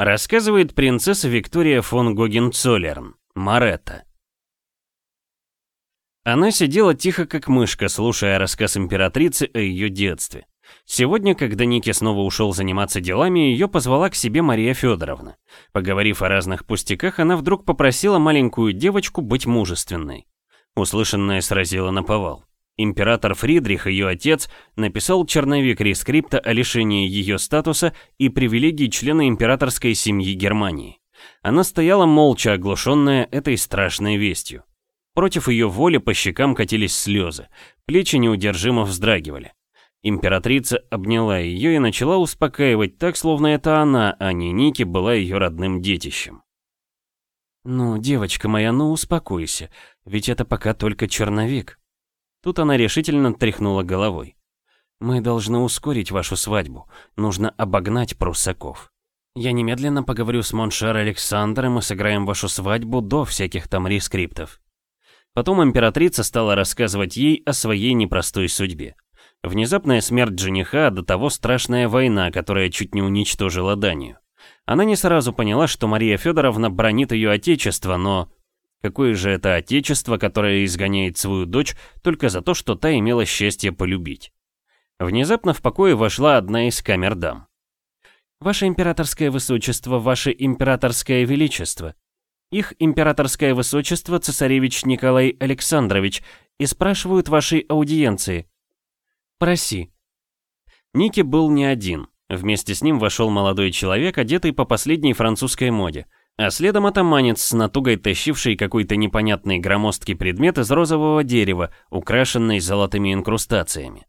Рассказывает принцесса Виктория фон Гогенцоллерн, Маретта. Она сидела тихо как мышка, слушая рассказ императрицы о ее детстве. Сегодня, когда Ники снова ушел заниматься делами, ее позвала к себе Мария Федоровна. Поговорив о разных пустяках, она вдруг попросила маленькую девочку быть мужественной. Услышанное сразило на повал. Император Фридрих, ее отец, написал черновик рескрипта о лишении ее статуса и привилегий члена императорской семьи Германии. Она стояла молча, оглушенная этой страшной вестью. Против ее воли по щекам катились слезы, плечи неудержимо вздрагивали. Императрица обняла ее и начала успокаивать так, словно это она, а не Ники, была ее родным детищем. «Ну, девочка моя, ну успокойся, ведь это пока только черновик». Тут она решительно тряхнула головой. «Мы должны ускорить вашу свадьбу, нужно обогнать пруссаков. Я немедленно поговорю с mon cher Александром и сыграем вашу свадьбу до всяких там рескриптов». Потом императрица стала рассказывать ей о своей непростой судьбе. Внезапная смерть жениха, до того страшная война, которая чуть не уничтожила Данию. Она не сразу поняла, что Мария Федоровна бранит ее отечество, но... Какое же это отечество, которое изгоняет свою дочь только за то, что та имела счастье полюбить? Внезапно в покое вошла одна из камер дам. «Ваше императорское высочество, ваше императорское величество», их императорское высочество цесаревич Николай Александрович и спрашивают вашей аудиенции. Проси. Ники был не один. Вместе с ним вошел молодой человек, одетый по последней французской моде, а следом атаманец с натугой тащивший какой-то непонятный громоздкий предмет из розового дерева, украшенный золотыми инкрустациями.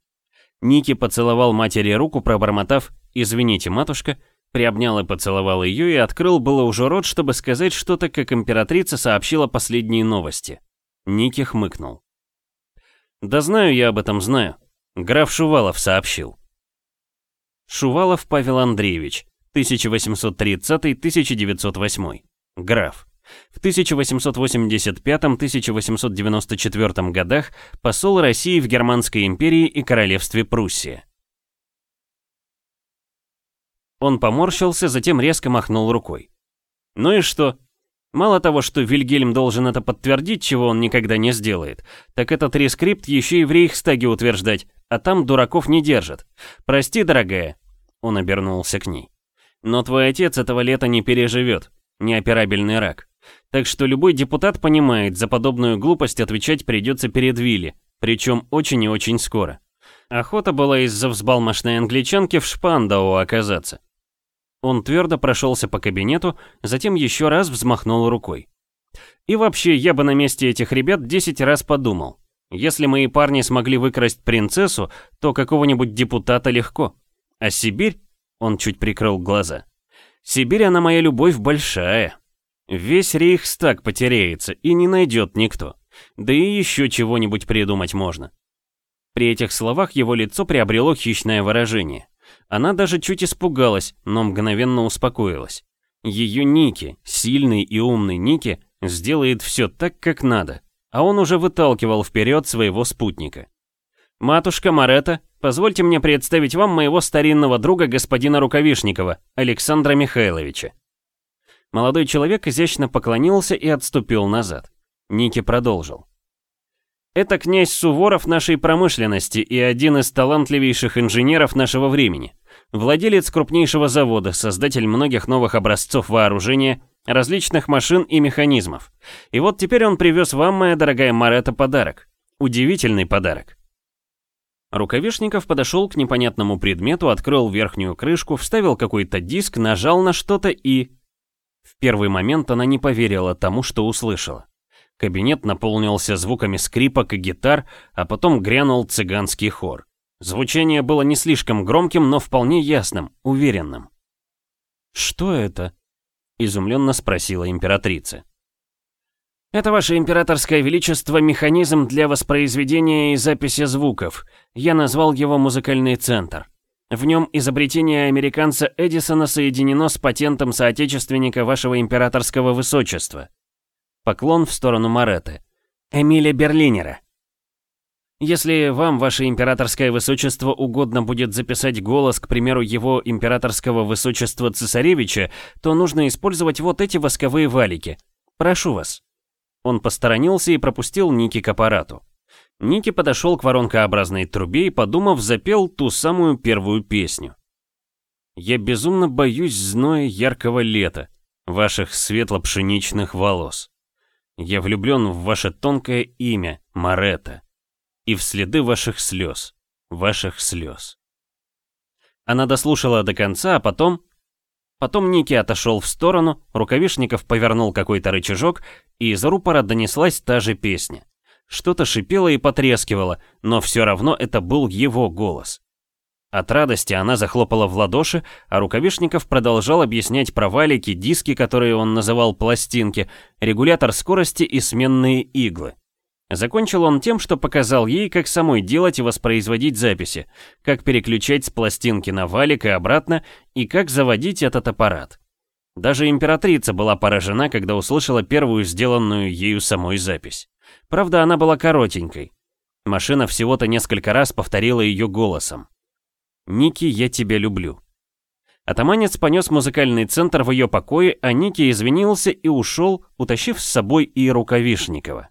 Ники поцеловал матери руку, пробормотав «Извините, матушка», Приобнял и поцеловал ее и открыл было уже рот, чтобы сказать что-то, как императрица сообщила последние новости. Ники хмыкнул. «Да знаю я об этом, знаю. Граф Шувалов сообщил». Шувалов Павел Андреевич, 1830-1908. Граф. В 1885-1894 годах посол России в Германской империи и королевстве Пруссия. Он поморщился, затем резко махнул рукой. Ну и что? Мало того, что Вильгельм должен это подтвердить, чего он никогда не сделает, так этот рескрипт еще и в Рейхстаге утверждать, а там дураков не держат. Прости, дорогая. Он обернулся к ней. Но твой отец этого лета не переживет. Неоперабельный рак. Так что любой депутат понимает, за подобную глупость отвечать придется перед Вилли, причем очень и очень скоро. Охота была из-за взбалмошной англичанки в Шпандау оказаться. Он твердо прошелся по кабинету, затем еще раз взмахнул рукой. И вообще, я бы на месте этих ребят 10 раз подумал. Если мои парни смогли выкрасть принцессу, то какого-нибудь депутата легко. А Сибирь? Он чуть прикрыл глаза. Сибирь, она моя любовь большая. Весь Рейхстаг потеряется, и не найдет никто. Да и еще чего-нибудь придумать можно. При этих словах его лицо приобрело хищное выражение. Она даже чуть испугалась, но мгновенно успокоилась. Ее Ники, сильный и умный Ники, сделает все так, как надо, а он уже выталкивал вперед своего спутника. «Матушка Марета, позвольте мне представить вам моего старинного друга господина Рукавишникова, Александра Михайловича». Молодой человек изящно поклонился и отступил назад. Ники продолжил. «Это князь Суворов нашей промышленности и один из талантливейших инженеров нашего времени. Владелец крупнейшего завода, создатель многих новых образцов вооружения, различных машин и механизмов. И вот теперь он привез вам, моя дорогая Марета, подарок. Удивительный подарок. Рукавишников подошел к непонятному предмету, открыл верхнюю крышку, вставил какой-то диск, нажал на что-то и... В первый момент она не поверила тому, что услышала. Кабинет наполнился звуками скрипок и гитар, а потом грянул цыганский хор. Звучание было не слишком громким, но вполне ясным, уверенным. «Что это?» — изумленно спросила императрица. «Это ваше императорское величество механизм для воспроизведения и записи звуков. Я назвал его музыкальный центр. В нем изобретение американца Эдисона соединено с патентом соотечественника вашего императорского высочества». Поклон в сторону Мареты. «Эмиля Берлинера». Если вам, ваше императорское высочество, угодно будет записать голос, к примеру, его императорского высочества цесаревича, то нужно использовать вот эти восковые валики. Прошу вас». Он посторонился и пропустил Ники к аппарату. Ники подошел к воронкообразной трубе и, подумав, запел ту самую первую песню. «Я безумно боюсь зноя яркого лета, ваших светло-пшеничных волос. Я влюблен в ваше тонкое имя, Марета и в следы ваших слез, ваших слез. Она дослушала до конца, а потом... Потом Ники отошел в сторону, Рукавишников повернул какой-то рычажок, и из рупора донеслась та же песня. Что-то шипело и потрескивало, но все равно это был его голос. От радости она захлопала в ладоши, а Рукавишников продолжал объяснять про валики, диски, которые он называл пластинки, регулятор скорости и сменные иглы. Закончил он тем, что показал ей, как самой делать и воспроизводить записи, как переключать с пластинки на валик и обратно, и как заводить этот аппарат. Даже императрица была поражена, когда услышала первую сделанную ею самой запись. Правда, она была коротенькой. Машина всего-то несколько раз повторила ее голосом. «Ники, я тебя люблю». Атаманец понес музыкальный центр в ее покое, а Ники извинился и ушел, утащив с собой и Рукавишникова.